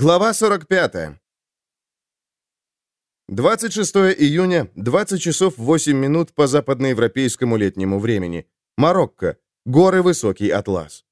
Глава 45. 26 июня, 20 часов 8 минут по западноевропейскому летнему времени. Марокко. Горы Высокий Атлас.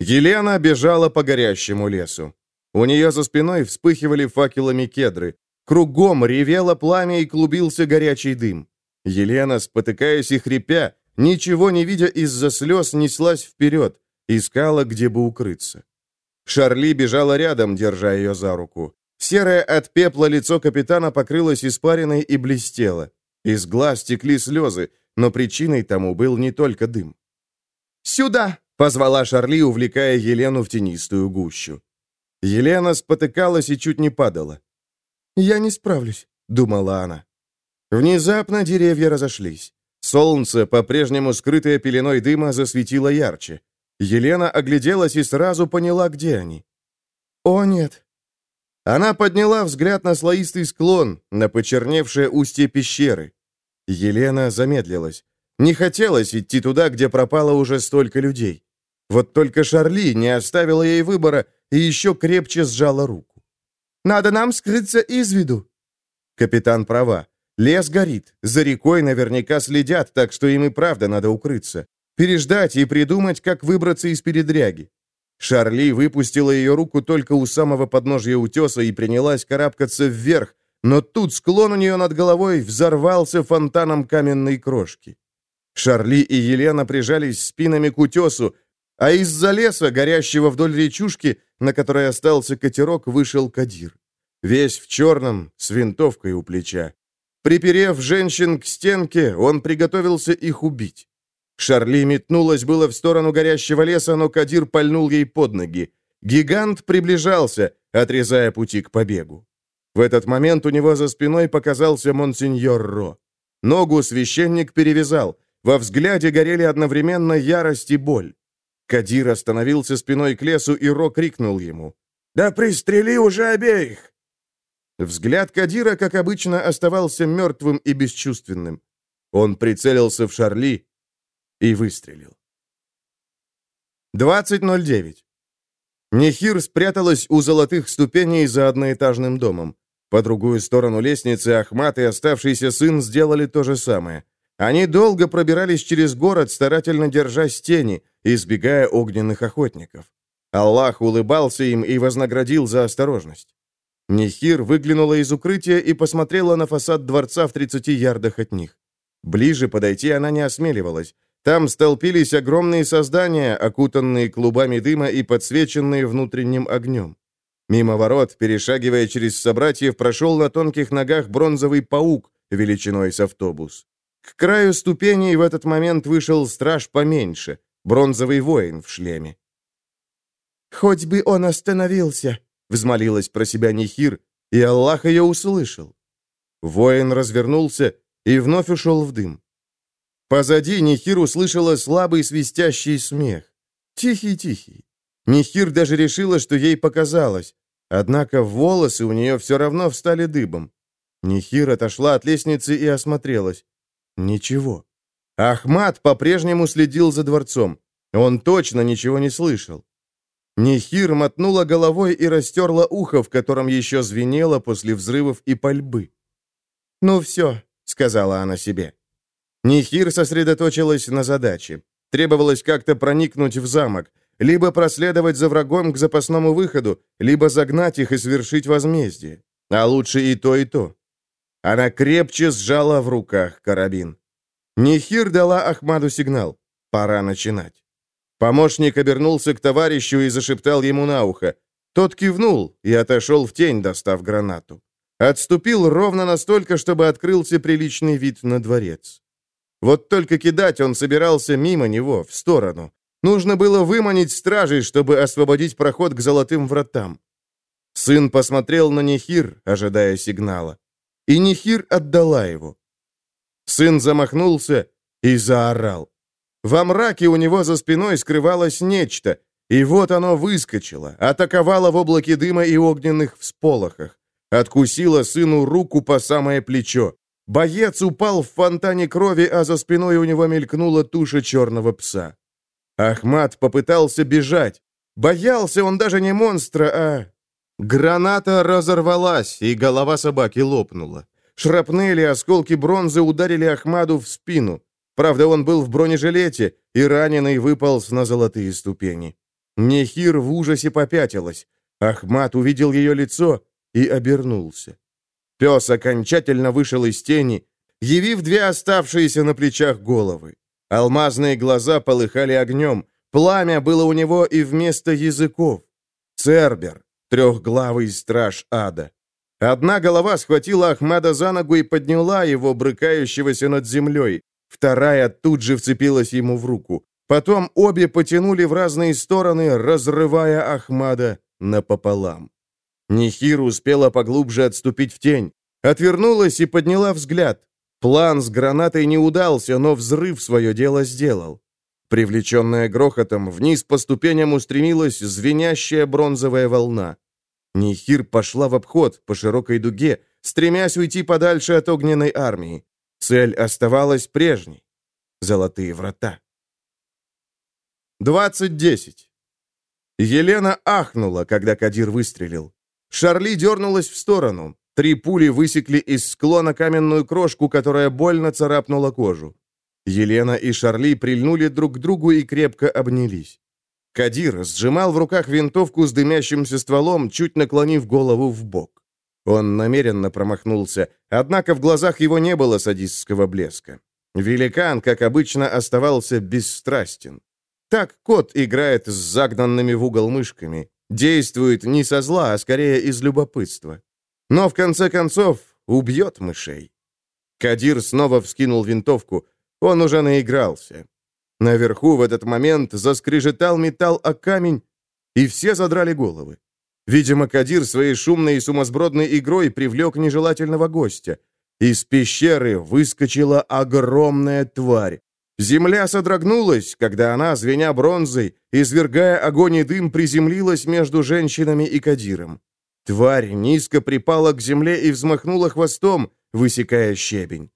Елена бежала по горящему лесу. У нее за спиной вспыхивали факелами кедры. Кругом ревело пламя и клубился горячий дым. Елена, спотыкаясь и хрипя, ничего не видя из-за слез, неслась вперед, искала, где бы укрыться. Шарли бежала рядом, держа ее за руку. Серое от пепла лицо капитана покрылось испариной и блестело. Из глаз текли слезы, но причиной тому был не только дым. «Сюда!» — позвала Шарли, увлекая Елену в тенистую гущу. Елена спотыкалась и чуть не падала. «Я не справлюсь», — думала она. Внезапно деревья разошлись. Солнце, по-прежнему скрытое пеленой дыма, засветило ярче. Елена огляделась и сразу поняла, где они. «О, нет!» Она подняла взгляд на слоистый склон, на почерневшее устье пещеры. Елена замедлилась. Не хотелось идти туда, где пропало уже столько людей. Вот только Шарли не оставила ей выбора и еще крепче сжала руку. «Надо нам скрыться из виду!» Капитан права. Лес горит. За рекой наверняка следят, так что им и правда надо укрыться. Переждать и придумать, как выбраться из передряги. Шарли выпустила ее руку только у самого подножья утеса и принялась карабкаться вверх, но тут склон у нее над головой взорвался фонтаном каменной крошки. Шарли и Елена прижались спинами к утесу, а из-за леса, горящего вдоль речушки, на которой остался катерок, вышел Кадир. Весь в черном, с винтовкой у плеча. Приперев женщин к стенке, он приготовился их убить. Шарли метнулась было в сторону горящего леса, но Кадир пальнул ей под ноги. Гигант приближался, отрезая пути к побегу. В этот момент у него за спиной показался монсеньор Ро. Ногу священник перевязал. Во взгляде горели одновременно ярость и боль. Кадир остановился спиной к лесу, и Ро крикнул ему. «Да пристрели уже обеих!» Взгляд Кадира, как обычно, оставался мертвым и бесчувственным. Он прицелился в Шарли, и выстрелил. 20.09. Нехир спряталась у золотых ступеней за одноэтажным домом. По другую сторону лестницы Ахмат и оставшийся сын сделали то же самое. Они долго пробирались через город, старательно держась тени, избегая огненных охотников. Аллах улыбался им и вознаградил за осторожность. Нехир выглянула из укрытия и посмотрела на фасад дворца в 30 ярдах от них. Ближе подойти она не осмеливалась. Там столпились огромные создания, окутанные клубами дыма и подсвеченные внутренним огнем. Мимо ворот, перешагивая через собратьев, прошел на тонких ногах бронзовый паук, величиной с автобус. К краю ступеней в этот момент вышел страж поменьше, бронзовый воин в шлеме. «Хоть бы он остановился!» — взмолилась про себя Нехир, и Аллах ее услышал. Воин развернулся и вновь ушел в дым. Позади Нихир услышала слабый свистящий смех. Тихий-тихий. Нихир даже решила, что ей показалось. Однако волосы у нее все равно встали дыбом. Нихир отошла от лестницы и осмотрелась. Ничего. Ахмат по-прежнему следил за дворцом. Он точно ничего не слышал. Нихир мотнула головой и растерла ухо, в котором еще звенело после взрывов и пальбы. «Ну все», — сказала она себе. Нихир сосредоточилась на задаче. Требовалось как-то проникнуть в замок, либо проследовать за врагом к запасному выходу, либо загнать их и свершить возмездие. А лучше и то, и то. Она крепче сжала в руках карабин. Нихир дала Ахмаду сигнал. Пора начинать. Помощник обернулся к товарищу и зашептал ему на ухо. Тот кивнул и отошел в тень, достав гранату. Отступил ровно настолько, чтобы открылся приличный вид на дворец. Вот только кидать он собирался мимо него, в сторону. Нужно было выманить стражей, чтобы освободить проход к золотым вратам. Сын посмотрел на Нехир, ожидая сигнала. И Нехир отдала его. Сын замахнулся и заорал. Во мраке у него за спиной скрывалось нечто, и вот оно выскочило, атаковало в облаке дыма и огненных всполохах. Откусило сыну руку по самое плечо. Боец упал в фонтане крови, а за спиной у него мелькнула туша черного пса. Ахмат попытался бежать. Боялся он даже не монстра, а... Граната разорвалась, и голова собаки лопнула. Шрапнели, осколки бронзы ударили Ахмаду в спину. Правда, он был в бронежилете, и раненый выполз на золотые ступени. Нехир в ужасе попятилась. Ахмат увидел ее лицо и обернулся. Пес окончательно вышел из тени, явив две оставшиеся на плечах головы. Алмазные глаза полыхали огнем, пламя было у него и вместо языков. Цербер, трехглавый страж ада. Одна голова схватила Ахмада за ногу и подняла его, брыкающегося над землей. Вторая тут же вцепилась ему в руку. Потом обе потянули в разные стороны, разрывая Ахмада напополам. Нихир успела поглубже отступить в тень. Отвернулась и подняла взгляд. План с гранатой не удался, но взрыв свое дело сделал. Привлеченная грохотом, вниз по ступеням устремилась звенящая бронзовая волна. Нихир пошла в обход по широкой дуге, стремясь уйти подальше от огненной армии. Цель оставалась прежней. Золотые врата. 20.10. Елена ахнула, когда Кадир выстрелил. Шарли дернулась в сторону. Три пули высекли из склона каменную крошку, которая больно царапнула кожу. Елена и Шарли прильнули друг к другу и крепко обнялись. Кадир сжимал в руках винтовку с дымящимся стволом, чуть наклонив голову в бок. Он намеренно промахнулся, однако в глазах его не было садистского блеска. Великан, как обычно, оставался бесстрастен. Так кот играет с загнанными в угол мышками. Действует не со зла, а скорее из любопытства. Но в конце концов убьет мышей. Кадир снова вскинул винтовку. Он уже наигрался. Наверху в этот момент заскрежетал металл о камень, и все задрали головы. Видимо, Кадир своей шумной и сумасбродной игрой привлек нежелательного гостя. Из пещеры выскочила огромная тварь. Земля содрогнулась, когда она, звеня бронзой, извергая огонь и дым, приземлилась между женщинами и Кадиром. Тварь низко припала к земле и взмахнула хвостом, высекая щебень.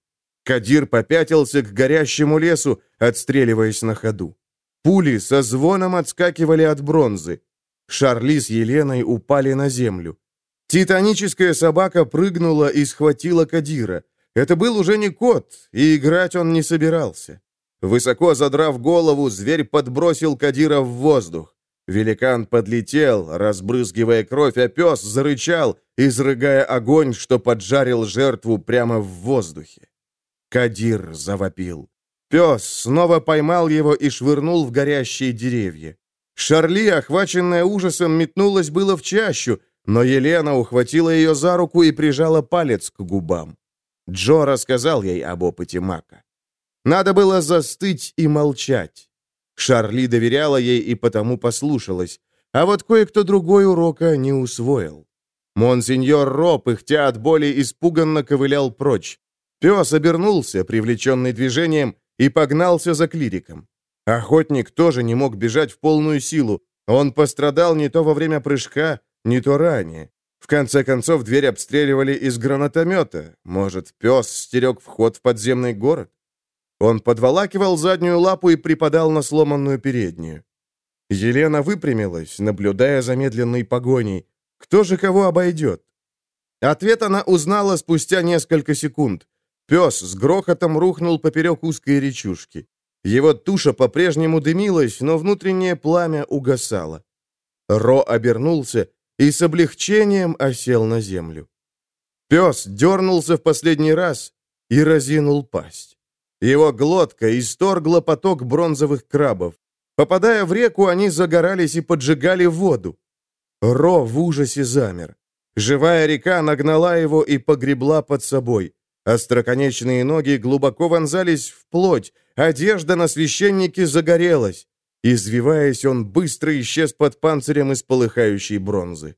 Кадир попятился к горящему лесу, отстреливаясь на ходу. Пули со звоном отскакивали от бронзы. Шарли с Еленой упали на землю. Титаническая собака прыгнула и схватила Кадира. Это был уже не кот, и играть он не собирался. Высоко задрав голову, зверь подбросил Кадира в воздух. Великан подлетел, разбрызгивая кровь, а пес зарычал, изрыгая огонь, что поджарил жертву прямо в воздухе. Кадир завопил. Пес снова поймал его и швырнул в горящие деревья. Шарли, охваченная ужасом, метнулась было в чащу, но Елена ухватила ее за руку и прижала палец к губам. Джо рассказал ей об опыте Мака. Надо было застыть и молчать. Шарли доверяла ей и потому послушалась, а вот кое-кто другой урока не усвоил. Монсеньор Ро, пыхтя от боли, испуганно ковылял прочь. Пес обернулся, привлеченный движением, и погнался за клириком. Охотник тоже не мог бежать в полную силу. Он пострадал не то во время прыжка, не то ранее. В конце концов, дверь обстреливали из гранатомета. Может, пес стерег вход в подземный город? Он подволакивал заднюю лапу и припадал на сломанную переднюю. Елена выпрямилась, наблюдая за медленной погоней. Кто же кого обойдет? Ответ она узнала спустя несколько секунд. Пес с грохотом рухнул поперек узкой речушки. Его туша по-прежнему дымилась, но внутреннее пламя угасало. Ро обернулся и с облегчением осел на землю. Пес дернулся в последний раз и разинул пасть. Его глотка исторгла поток бронзовых крабов. Попадая в реку, они загорались и поджигали воду. Ро в ужасе замер. Живая река нагнала его и погребла под собой. Остроконечные ноги глубоко вонзались в плоть, одежда на священнике загорелась. Извиваясь, он быстро исчез под панцирем из полыхающей бронзы.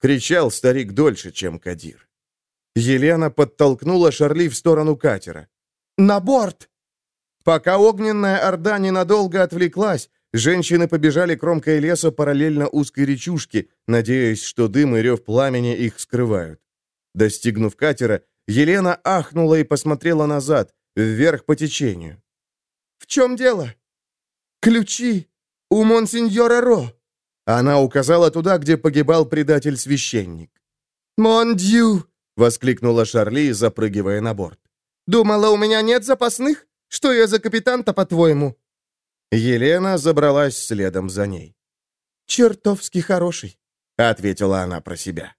Кричал старик дольше, чем Кадир. Елена подтолкнула Шарли в сторону катера. «На борт!» Пока огненная орда ненадолго отвлеклась, женщины побежали кромкой леса параллельно узкой речушке, надеясь, что дым и рев пламени их скрывают. Достигнув катера, Елена ахнула и посмотрела назад, вверх по течению. «В чем дело?» «Ключи! У монсеньора Ро!» Она указала туда, где погибал предатель-священник. «Мондью!» — воскликнула Шарли, запрыгивая на борт. «Думала, у меня нет запасных? Что я за капитан-то, по-твоему?» Елена забралась следом за ней. «Чертовски хороший», — ответила она про себя.